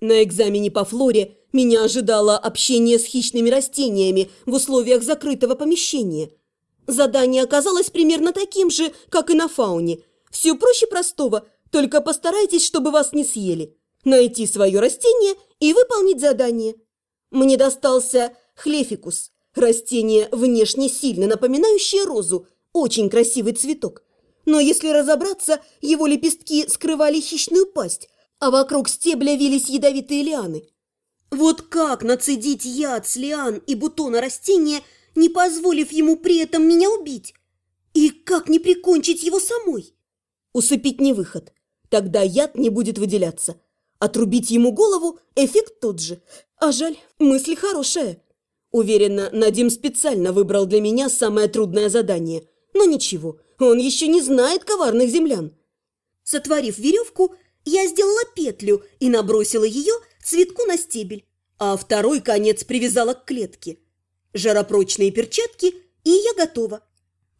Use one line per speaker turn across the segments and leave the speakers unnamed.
На экзамене по флоре меня ожидало общение с хищными растениями в условиях закрытого помещения. Задание оказалось примерно таким же, как и на фауне. Все проще простого, только постарайтесь, чтобы вас не съели. Найти свое растение и выполнить задание. Мне достался хлефикус, растение внешне сильно напоминающее розу, очень красивый цветок. Но если разобраться, его лепестки скрывали хищную пасть, а вокруг стебля вились ядовитые лианы. Вот как нацедить яд с лиан и бутона растения, не позволив ему при этом меня убить? И как не прикончить его самой? Усыпить не выход. Тогда яд не будет выделяться. Отрубить ему голову – эффект тот же. А жаль, мысль хорошая. Уверена, Надим специально выбрал для меня самое трудное задание. Но ничего, он еще не знает коварных землян. Сотворив веревку, я сделала петлю и набросила ее цветку на стебель, а второй конец привязала к клетке. Жаропрочные перчатки, и я готова.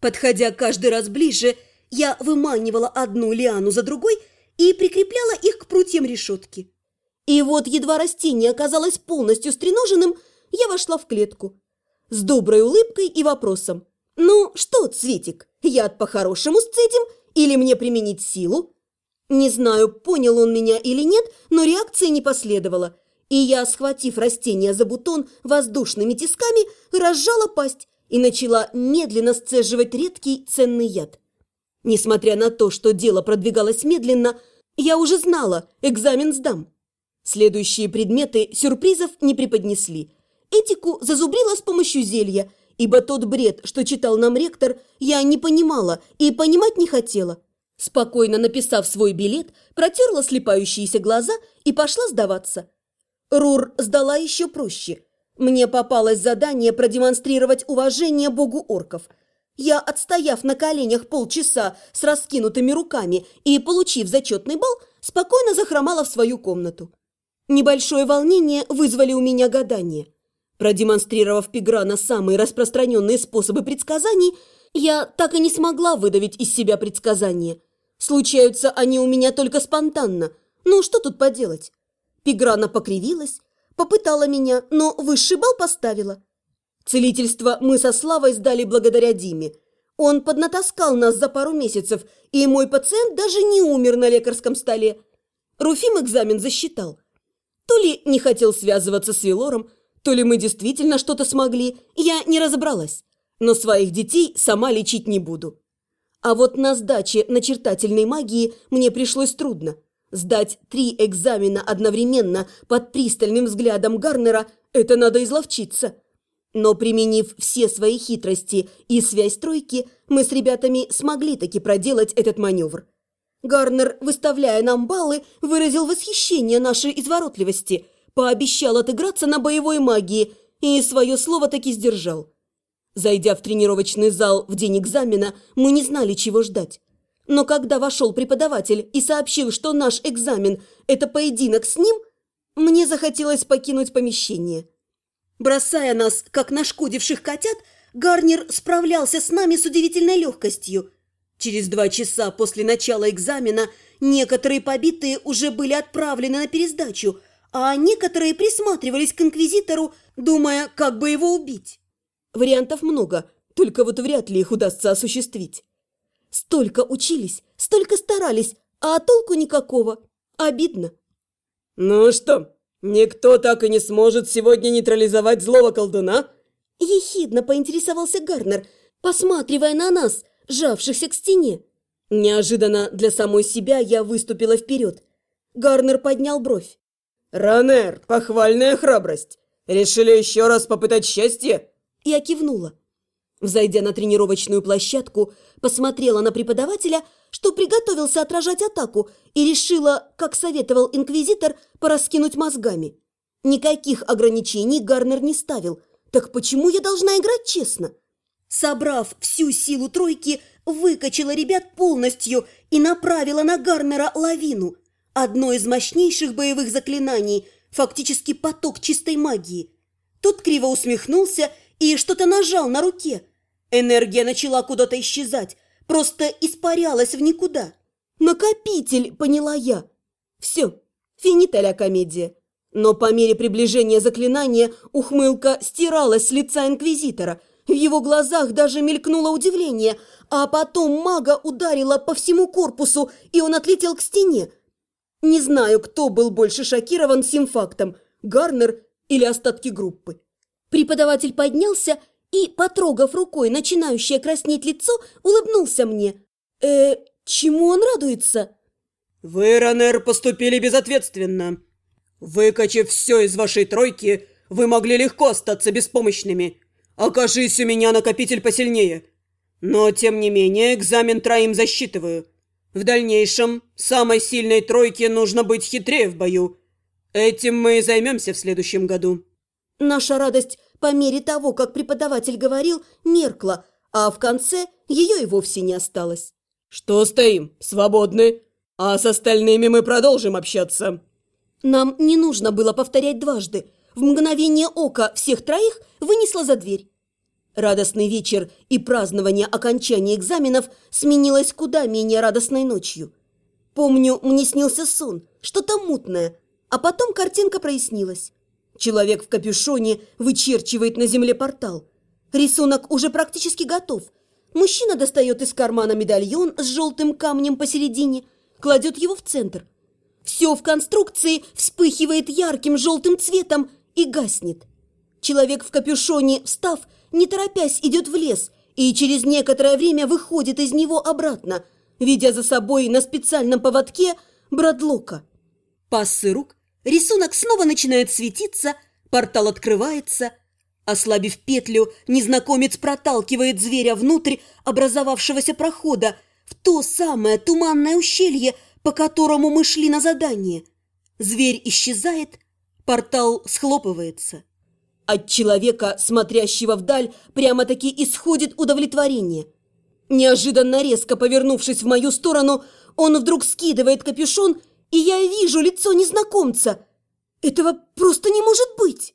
Подходя каждый раз ближе, я выманивала одну лиану за другой и прикрепляла их к прутьям решетки. И вот едва растение оказалось полностью стреноженным, я вошла в клетку. С доброй улыбкой и вопросом. «Ну что, Цветик, яд по-хорошему сцедим или мне применить силу?» Не знаю, понял он меня или нет, но реакции не последовало. И я, схватив растение за бутон воздушными тисками, разжала пасть и начала медленно сцеживать редкий ценный яд. Несмотря на то, что дело продвигалось медленно, я уже знала, экзамен сдам. Следующие предметы сюрпризов не преподнесли. Этику зазубрила с помощью зелья, ибо тот бред, что читал нам ректор, я не понимала и понимать не хотела. Спокойно написав свой билет, протерла слепающиеся глаза и пошла сдаваться. Рур сдала еще проще. Мне попалось задание продемонстрировать уважение богу орков. Я, отстояв на коленях полчаса с раскинутыми руками и получив зачетный балл, спокойно захромала в свою комнату. Небольшое волнение вызвали у меня гадания. Продемонстрировав Пиграна самые распространенные способы предсказаний, я так и не смогла выдавить из себя предсказания – Случаются они у меня только спонтанно. Ну, что тут поделать? Пиграна покривилась, попытала меня, но высший бал поставила. Целительство мы со Славой сдали благодаря Диме. Он поднатаскал нас за пару месяцев, и мой пациент даже не умер на лекарском столе. Руфим экзамен засчитал. То ли не хотел связываться с Велором, то ли мы действительно что-то смогли, я не разобралась. Но своих детей сама лечить не буду. А вот на сдаче начертательной магии мне пришлось трудно. Сдать три экзамена одновременно под пристальным взглядом Гарнера – это надо изловчиться. Но применив все свои хитрости и связь тройки, мы с ребятами смогли таки проделать этот маневр. Гарнер, выставляя нам баллы, выразил восхищение нашей изворотливости, пообещал отыграться на боевой магии и свое слово таки сдержал. Зайдя в тренировочный зал в день экзамена, мы не знали, чего ждать. Но когда вошел преподаватель и сообщил, что наш экзамен – это поединок с ним, мне захотелось покинуть помещение. Бросая нас, как нашкодивших котят, Гарнер справлялся с нами с удивительной легкостью. Через два часа после начала экзамена некоторые побитые уже были отправлены на пересдачу, а некоторые присматривались к инквизитору, думая, как бы его убить. Вариантов много, только вот вряд ли их удастся осуществить. Столько учились, столько старались, а толку никакого. Обидно.
«Ну что, никто так и не сможет сегодня нейтрализовать злого колдуна?»
Ехидно поинтересовался Гарнер, посматривая на нас, сжавшихся к стене. Неожиданно для самой себя я выступила вперед. Гарнер поднял бровь.
«Ранер, похвальная храбрость. Решили еще раз попытать счастье?»
Я кивнула. Взойдя на тренировочную площадку, посмотрела на преподавателя, что приготовился отражать атаку, и решила, как советовал инквизитор, пораскинуть мозгами. Никаких ограничений Гарнер не ставил. Так почему я должна играть честно? Собрав всю силу тройки, выкачала ребят полностью и направила на Гарнера лавину. Одно из мощнейших боевых заклинаний, фактически поток чистой магии. Тот криво усмехнулся и что-то нажал на руке. Энергия начала куда-то исчезать, просто испарялась в никуда. «Накопитель!» – поняла я. «Все, финита ля комедия. Но по мере приближения заклинания ухмылка стиралась с лица инквизитора. В его глазах даже мелькнуло удивление, а потом мага ударила по всему корпусу, и он отлетел к стене. Не знаю, кто был больше шокирован сим фактом – Гарнер или остатки группы. Преподаватель поднялся и, потрогав рукой начинающее краснеть лицо, улыбнулся мне. «Э, чему он радуется?»
«Вы, Ранер, поступили безответственно. Выкачав все из вашей тройки, вы могли легко остаться беспомощными. Окажись у меня накопитель посильнее. Но, тем не менее, экзамен троим засчитываю. В дальнейшем самой сильной тройке нужно быть хитрее в бою. Этим мы и займемся в следующем году».
Наша радость по мере того, как преподаватель говорил, меркла, а в конце ее и вовсе не осталось.
«Что стоим? Свободны. А с остальными мы продолжим общаться».
Нам не нужно было повторять дважды. В мгновение ока всех троих вынесла за дверь. Радостный вечер и празднование окончания экзаменов сменилось куда менее радостной ночью. Помню, мне снился сон, что-то мутное, а потом картинка прояснилась. Человек в капюшоне вычерчивает на земле портал. Рисунок уже практически готов. Мужчина достает из кармана медальон с желтым камнем посередине, кладет его в центр. Все в конструкции вспыхивает ярким желтым цветом и гаснет. Человек в капюшоне, встав, не торопясь, идет в лес и через некоторое время выходит из него обратно, ведя за собой на специальном поводке Брадлока. Пассы рук Рисунок снова начинает светиться, портал открывается. Ослабив петлю, незнакомец проталкивает зверя внутрь образовавшегося прохода, в то самое туманное ущелье, по которому мы шли на задание. Зверь исчезает, портал схлопывается. От человека, смотрящего вдаль, прямо-таки исходит удовлетворение. Неожиданно резко повернувшись в мою сторону, он вдруг скидывает капюшон и я вижу лицо незнакомца. Этого просто не может быть.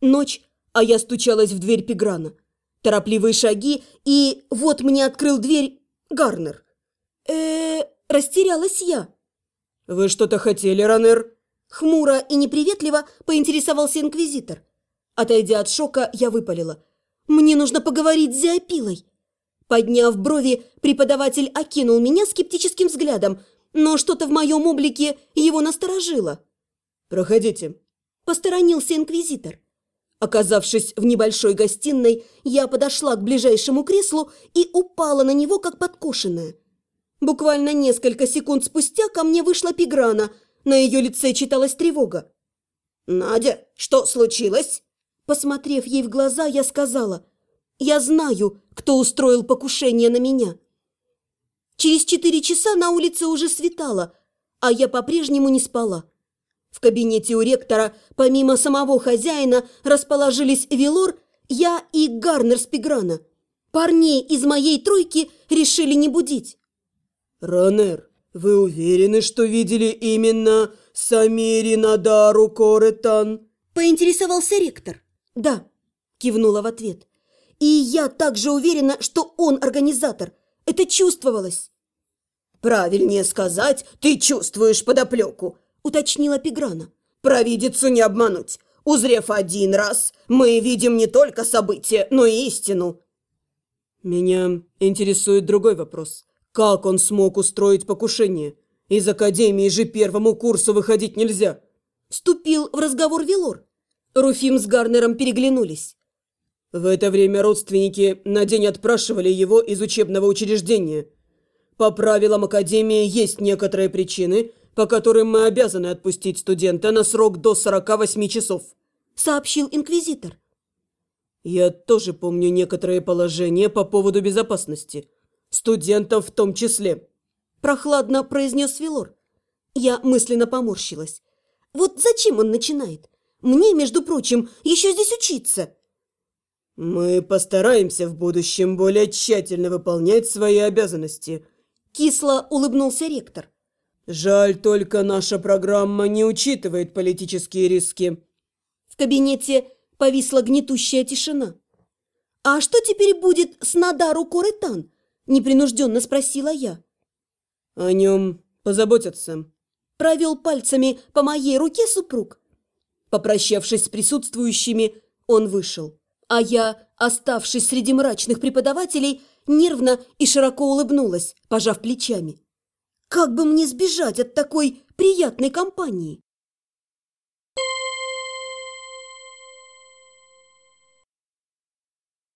Ночь, а я стучалась в дверь Пеграна. Торопливые шаги, и вот мне открыл дверь Гарнер. э, -э растерялась я.
«Вы что-то хотели, Ранер?»
Хмуро и неприветливо поинтересовался инквизитор. Отойдя от шока, я выпалила. «Мне нужно поговорить с Зиопилой». Подняв брови, преподаватель окинул меня скептическим взглядом, но что-то в моем облике его насторожило.
«Проходите», –
посторонился инквизитор. Оказавшись в небольшой гостиной, я подошла к ближайшему креслу и упала на него, как подкошенная. Буквально несколько секунд спустя ко мне вышла Пиграна. На ее лице читалась тревога.
«Надя, что случилось?»
Посмотрев ей в глаза, я сказала – я знаю, кто устроил покушение на меня. Через четыре часа на улице уже светало, а я по-прежнему не спала. В кабинете у ректора, помимо самого хозяина, расположились Велор, я и Гарнер Спиграна. Парней из моей тройки решили не будить.
«Ранер, вы уверены, что видели именно Самири Надару Коретан?»
Поинтересовался ректор. «Да», кивнула в ответ. И я также уверена, что он организатор. Это чувствовалось.
«Правильнее сказать, ты чувствуешь подоплеку», – уточнила Пиграна. «Провидицу не обмануть. Узрев один раз, мы видим не только события, но и истину».
«Меня интересует другой вопрос. Как он смог устроить покушение? Из академии же первому курсу выходить нельзя».
Вступил в разговор Велор. Руфим с Гарнером переглянулись.
В это время родственники на день отпрашивали его из учебного учреждения. По правилам Академии есть некоторые причины, по которым мы обязаны отпустить студента на срок до 48 часов», –
сообщил инквизитор.
«Я тоже помню некоторые положения по поводу безопасности. Студентов в том числе», –
прохладно произнес Вилор. Я мысленно поморщилась. «Вот зачем он начинает? Мне, между прочим, еще здесь учиться».
«Мы постараемся в будущем более тщательно выполнять свои обязанности», –
кисло улыбнулся ректор.
«Жаль, только наша программа не учитывает политические риски».
В кабинете повисла гнетущая тишина. «А что теперь будет с Надару Коретан?» – непринужденно спросила я.
О нем позаботятся.
Провел пальцами по моей руке супруг. Попрощавшись с присутствующими, он вышел. А я, оставшись среди мрачных преподавателей, нервно и широко улыбнулась, пожав плечами. Как бы мне сбежать от такой приятной компании?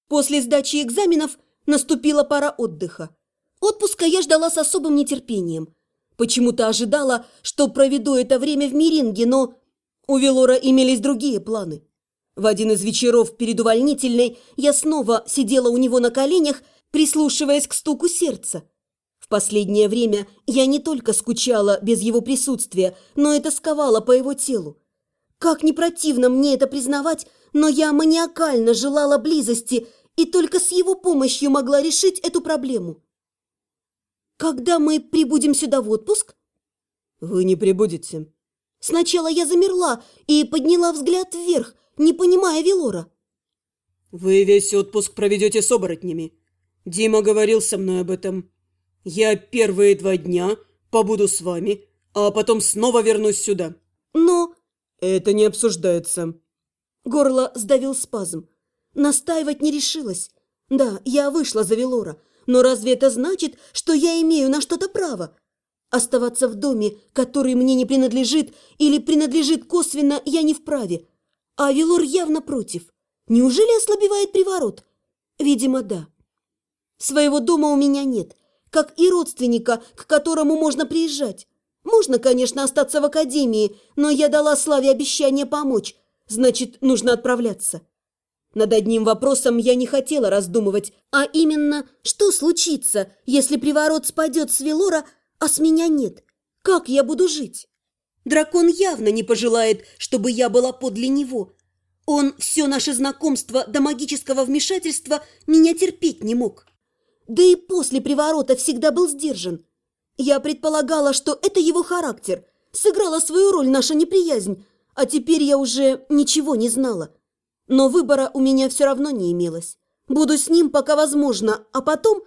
После сдачи экзаменов наступила пора отдыха. Отпуска я ждала с особым нетерпением. Почему-то ожидала, что проведу это время в Миринге, но у Велора имелись другие планы. В один из вечеров перед увольнительной я снова сидела у него на коленях, прислушиваясь к стуку сердца. В последнее время я не только скучала без его присутствия, но и тосковала по его телу. Как не противно мне это признавать, но я маниакально желала близости и только с его помощью могла решить эту проблему. Когда мы прибудем сюда в отпуск?
Вы не прибудете.
Сначала я замерла и подняла взгляд вверх, не понимая Велора.
Вы весь отпуск проведете с оборотнями. Дима говорил со мной об этом. Я первые два дня побуду с вами, а потом снова вернусь сюда.
Но...
Это не обсуждается.
Горло сдавил спазм. Настаивать не решилась. Да, я вышла за Велора, но разве это значит, что я имею на что-то право? Оставаться в доме, который мне не принадлежит или принадлежит косвенно, я не вправе. А Велор явно против. Неужели ослабевает приворот? Видимо, да. Своего дома у меня нет, как и родственника, к которому можно приезжать. Можно, конечно, остаться в академии, но я дала Славе обещание помочь, значит, нужно отправляться. Над одним вопросом я не хотела раздумывать, а именно, что случится, если приворот спадет с Велора, а с меня нет? Как я буду жить? Дракон явно не пожелает, чтобы я была подле него. Он все наше знакомство до магического вмешательства меня терпеть не мог. Да и после приворота всегда был сдержан. Я предполагала, что это его характер. Сыграла свою роль наша неприязнь, а теперь я уже ничего не знала. Но выбора у меня все равно не имелось. Буду с ним, пока возможно, а потом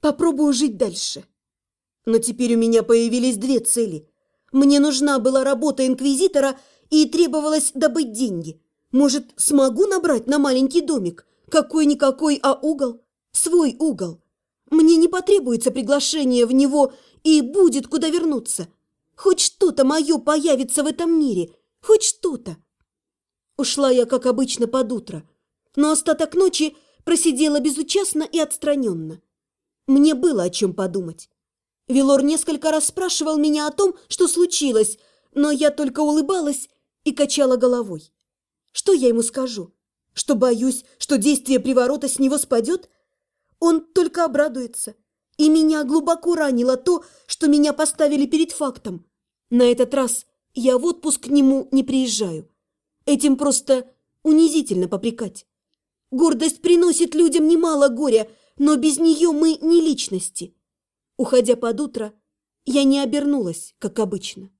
попробую жить дальше. Но теперь у меня появились две цели. Мне нужна была работа инквизитора и требовалось добыть деньги. Может, смогу набрать на маленький домик? Какой-никакой, а угол? Свой угол. Мне не потребуется приглашение в него и будет куда вернуться. Хоть что-то мое появится в этом мире, хоть что-то. Ушла я, как обычно, под утро, но остаток ночи просидела безучастно и отстраненно. Мне было о чем подумать. Велор несколько раз спрашивал меня о том, что случилось, но я только улыбалась и качала головой. Что я ему скажу? Что боюсь, что действие приворота с него спадет? Он только обрадуется. И меня глубоко ранило то, что меня поставили перед фактом. На этот раз я в отпуск к нему не приезжаю. Этим просто унизительно попрекать. Гордость приносит людям немало горя, но без нее мы не личности. Уходя под утро, я не обернулась, как обычно.